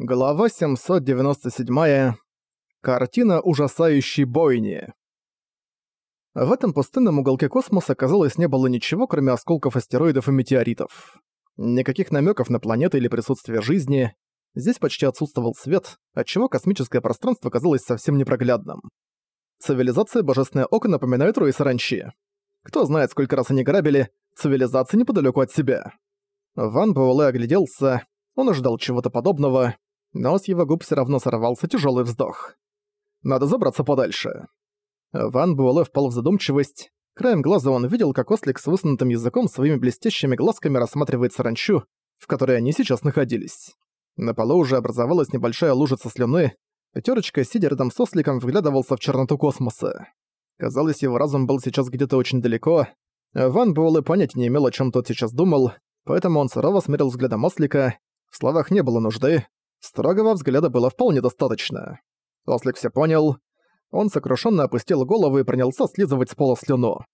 Глава 797. Картина ужасающей бойни. В этом пустынном уголке космоса, казалось, не было ничего, кроме осколков астероидов и метеоритов. Никаких намеков на планеты или присутствие жизни. Здесь почти отсутствовал свет, отчего космическое пространство казалось совсем непроглядным. Цивилизация Божественное Око напоминает Руи Саранчи. Кто знает, сколько раз они грабили цивилизации неподалеку от себя. Ван Буэлэ огляделся, он ожидал чего-то подобного, но с его губ все равно сорвался тяжелый вздох. «Надо забраться подальше». Ван Буэлэ впал в задумчивость. Краем глаза он видел, как ослик с высунутым языком своими блестящими глазками рассматривает саранчу, в которой они сейчас находились. На полу уже образовалась небольшая лужица слюны. Пятерочка, сидя рядом с осликом, вглядывался в черноту космоса. Казалось, его разум был сейчас где-то очень далеко. Ван Буэлэ понятия не имел, о чем тот сейчас думал, поэтому он сурово смерил взглядом ослика. В словах не было нужды, Строгого взгляда было вполне достаточно. Ослик все понял. Он сокрушенно опустил голову и принялся слизывать с пола слюну.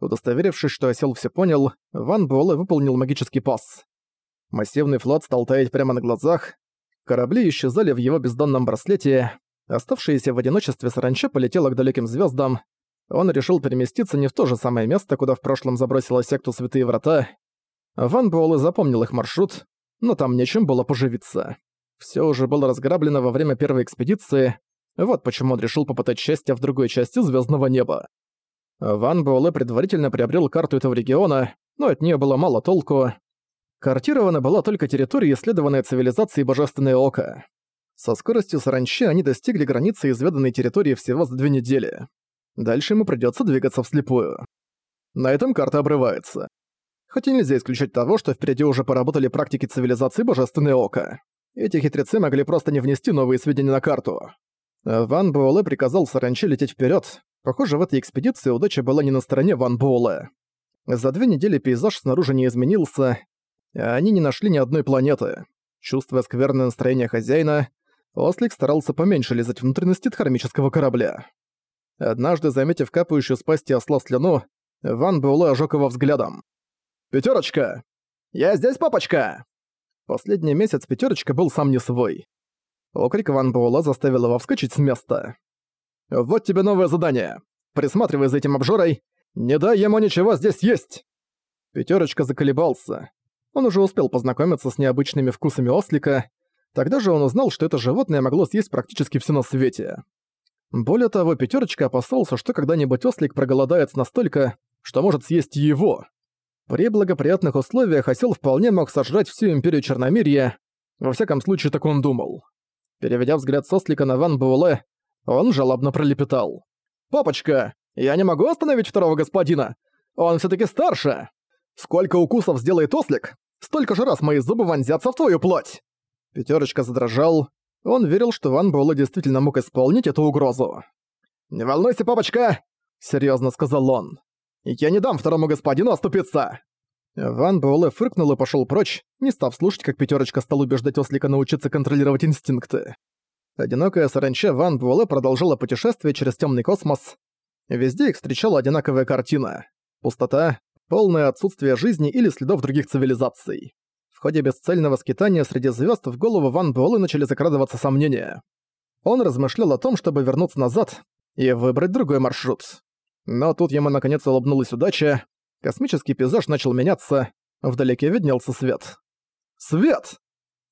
Удостоверившись, что осел все понял, Ван Буэлэ выполнил магический пас. Массивный флот стал таять прямо на глазах, корабли исчезали в его бездонном браслете, оставшаяся в одиночестве саранча полетела к далеким звездам. Он решил переместиться не в то же самое место, куда в прошлом забросила секту Святые Врата. Ван Буэлэ запомнил их маршрут, но там нечем было поживиться. Все уже было разграблено во время первой экспедиции, вот почему он решил попытать счастье в другой части звездного неба. Ван Буэлэ предварительно приобрел карту этого региона, но от нее было мало толку. Картирована была только территория, исследованная цивилизацией Божественное Око. Со скоростью саранчи они достигли границы изведанной территории всего за две недели. Дальше ему придётся двигаться вслепую. На этом карта обрывается. Хотя нельзя исключать того, что впереди уже поработали практики цивилизации Божественное Око. Эти хитрецы могли просто не внести новые сведения на карту. Ван Буэлэ приказал Саранчи лететь вперед. Похоже, в этой экспедиции удача была не на стороне Ван Буэлэ. За две недели пейзаж снаружи не изменился, а они не нашли ни одной планеты. Чувствуя скверное настроение хозяина, Ослик старался поменьше лезать внутренности дхармического корабля. Однажды, заметив капающую с пасти осла слюну, Ван Буэлэ ожёг его взглядом. «Пятёрочка!» «Я здесь, папочка!» Последний месяц пятерочка был сам не свой. Окрик Ван Буэлла заставил его вскочить с места. «Вот тебе новое задание. Присматривай за этим обжорой. Не дай ему ничего здесь есть!» Пятерочка заколебался. Он уже успел познакомиться с необычными вкусами ослика. Тогда же он узнал, что это животное могло съесть практически все на свете. Более того, Пятерочка опасался, что когда-нибудь ослик проголодается настолько, что может съесть его. При благоприятных условиях осел вполне мог сожрать всю империю Черномирья, во всяком случае так он думал. Переведя взгляд сослика на Ван Буэлэ, он жалобно пролепетал. «Папочка, я не могу остановить второго господина! Он все таки старше! Сколько укусов сделает ослик, столько же раз мои зубы вонзятся в твою плоть!» Пятерочка задрожал. Он верил, что Ван Буэлэ действительно мог исполнить эту угрозу. «Не волнуйся, папочка!» — серьезно сказал он. «Я не дам второму господину оступиться!» Ван Буэлэ фыркнул и пошел прочь, не став слушать, как пятерочка стал убеждать ослика научиться контролировать инстинкты. Одинокая саранча Ван Буэлэ продолжала путешествие через темный космос. Везде их встречала одинаковая картина. Пустота, полное отсутствие жизни или следов других цивилизаций. В ходе бесцельного скитания среди звезд в голову Ван Буэлэ начали закрадываться сомнения. Он размышлял о том, чтобы вернуться назад и выбрать другой маршрут. Но тут ему наконец улыбнулась удача. Космический пейзаж начал меняться, вдалеке виднелся свет. Свет!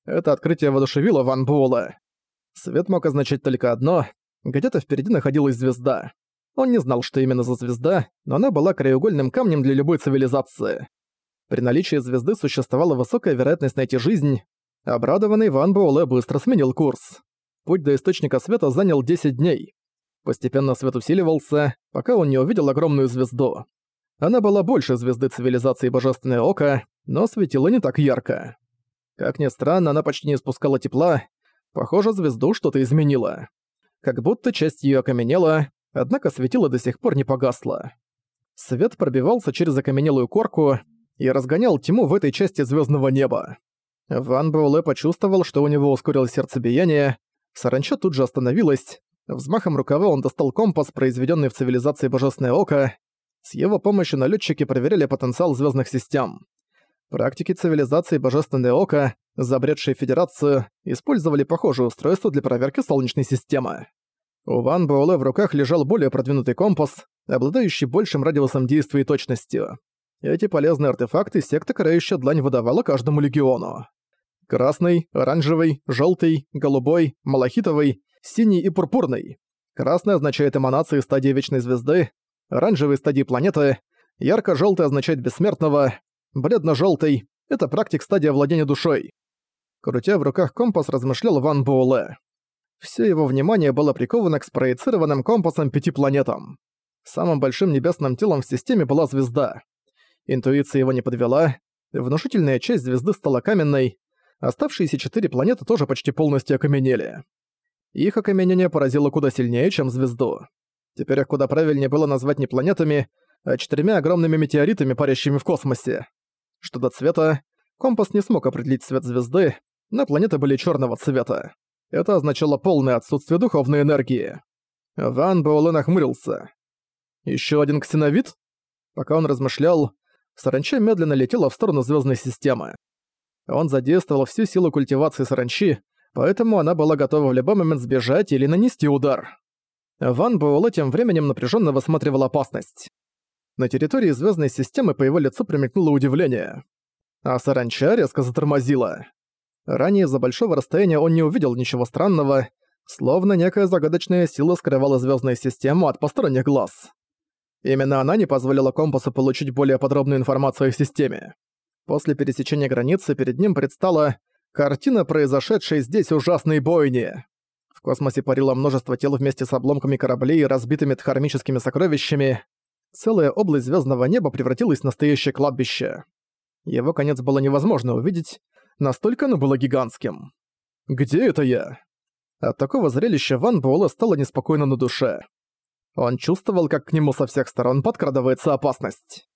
Это открытие воодушевило Ван Буэлла. Свет мог означать только одно — где-то впереди находилась звезда. Он не знал, что именно за звезда, но она была краеугольным камнем для любой цивилизации. При наличии звезды существовала высокая вероятность найти жизнь. Обрадованный Ван Буэлэ быстро сменил курс. Путь до Источника Света занял 10 дней. Постепенно свет усиливался, пока он не увидел огромную звезду. Она была больше звезды цивилизации Божественное Око, но светила не так ярко. Как ни странно, она почти не испускала тепла. Похоже, звезду что-то изменило. Как будто часть её окаменела, однако светило до сих пор не погасло. Свет пробивался через окаменелую корку и разгонял тьму в этой части звездного неба. Ван Буэлэ почувствовал, что у него ускорилось сердцебиение, саранча тут же остановилась, Взмахом рукава он достал компас, произведенный в цивилизации Божественное Око. С его помощью налетчики проверяли потенциал звездных систем. Практики цивилизации Божественное Око забредшие Федерацию, использовали похожее устройство для проверки Солнечной системы. У Ван Буэлэ в руках лежал более продвинутый компас, обладающий большим радиусом действия и точностью. Эти полезные артефакты секта Карающая Длань выдавала каждому легиону. Красный, оранжевый, желтый, голубой, малахитовый, синий и пурпурный. Красный означает эманации стадии Вечной Звезды, оранжевый — стадии планеты, ярко-желтый означает бессмертного, бледно-желтый — это практик стадия владения душой. Крутя в руках компас, размышлял Ван Буэлэ. Все его внимание было приковано к спроецированным компасам пяти планетам. Самым большим небесным телом в системе была звезда. Интуиция его не подвела, внушительная часть звезды стала каменной, оставшиеся четыре планеты тоже почти полностью окаменели. Их окаменение поразило куда сильнее, чем звезду. Теперь их куда правильнее было назвать не планетами, а четырьмя огромными метеоритами, парящими в космосе. Что до цвета, компас не смог определить цвет звезды, но планеты были черного цвета. Это означало полное отсутствие духовной энергии. Ван Буэлэ нахмурился. Еще один ксеновид? Пока он размышлял, саранча медленно летела в сторону звездной системы. Он задействовал всю силу культивации саранчи, поэтому она была готова в любой момент сбежать или нанести удар. Ван Буэлэ тем временем напряженно высматривал опасность. На территории звездной системы по его лицу промелькнуло удивление. А саранча резко затормозила. Ранее из-за большого расстояния он не увидел ничего странного, словно некая загадочная сила скрывала звездную систему от посторонних глаз. Именно она не позволила компасу получить более подробную информацию о системе. После пересечения границы перед ним предстала картина, произошедшей здесь ужасной бойни. В космосе парило множество тел вместе с обломками кораблей и разбитыми тхармическими сокровищами. Целая область звездного неба превратилась в настоящее кладбище. Его конец было невозможно увидеть, настолько оно было гигантским. «Где это я?» От такого зрелища Ван Буэлэ стало неспокойно на душе. Он чувствовал, как к нему со всех сторон подкрадывается опасность.